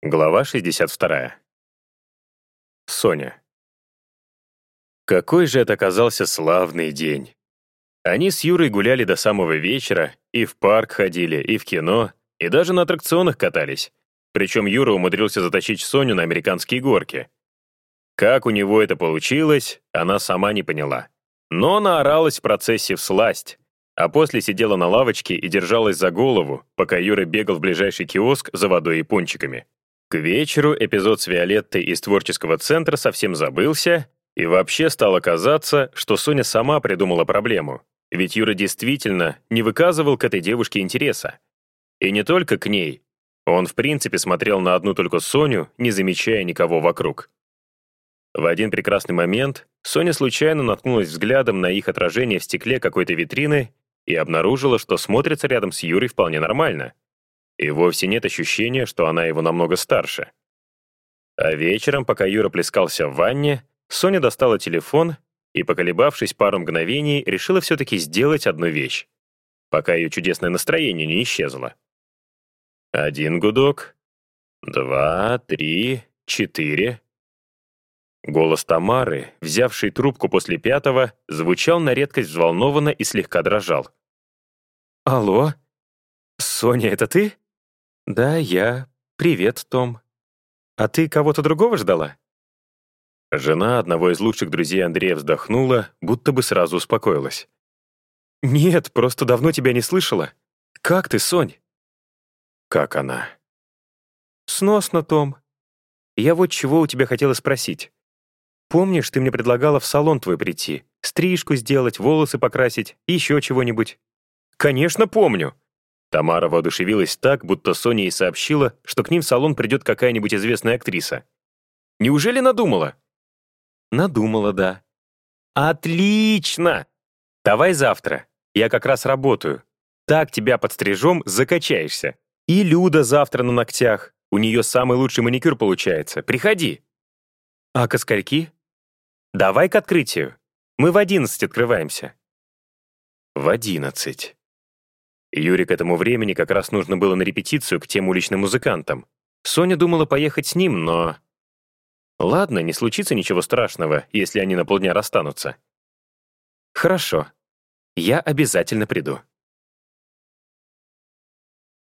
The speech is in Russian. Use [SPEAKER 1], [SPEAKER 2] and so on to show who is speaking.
[SPEAKER 1] Глава 62. Соня. Какой же это оказался славный день. Они с Юрой гуляли до самого вечера, и в парк ходили, и в кино, и даже на аттракционах катались. Причем Юра умудрился затащить Соню на американские горки. Как у него это получилось, она сама не поняла. Но наоралась в процессе в сласть, а после сидела на лавочке и держалась за голову, пока Юра бегал в ближайший киоск за водой и пончиками. К вечеру эпизод с Виолеттой из творческого центра совсем забылся, и вообще стало казаться, что Соня сама придумала проблему, ведь Юра действительно не выказывал к этой девушке интереса. И не только к ней. Он, в принципе, смотрел на одну только Соню, не замечая никого вокруг. В один прекрасный момент Соня случайно наткнулась взглядом на их отражение в стекле какой-то витрины и обнаружила, что смотрится рядом с Юрой вполне нормально. И вовсе нет ощущения, что она его намного старше. А вечером, пока Юра плескался в ванне, Соня достала телефон и, поколебавшись пару мгновений, решила все-таки сделать одну вещь, пока ее чудесное настроение не исчезло. Один гудок, два, три, четыре. Голос Тамары, взявшей трубку после пятого, звучал на редкость взволнованно и слегка дрожал. «Алло? Соня, это ты?» «Да, я. Привет, Том. А ты кого-то другого ждала?» Жена одного из лучших друзей Андрея вздохнула, будто бы сразу успокоилась. «Нет, просто давно тебя не слышала. Как ты, Сонь?» «Как она?» «Сносно, Том. Я вот чего у тебя хотела спросить. Помнишь, ты мне предлагала в салон твой прийти, стрижку сделать, волосы покрасить, еще чего-нибудь?» «Конечно, помню!» Тамара воодушевилась так, будто Соня ей сообщила, что к ним в салон придет какая-нибудь известная актриса. «Неужели надумала?» «Надумала, да». «Отлично! Давай завтра. Я как раз работаю. Так тебя подстрижем, закачаешься. И Люда завтра на ногтях. У нее самый лучший маникюр получается. Приходи». «А ко скольки?» «Давай к открытию. Мы в одиннадцать открываемся». «В одиннадцать». Юре к этому времени как раз нужно было на репетицию к тем уличным музыкантам. Соня думала поехать с ним, но... Ладно, не случится ничего страшного, если они на полдня расстанутся. Хорошо. Я обязательно приду.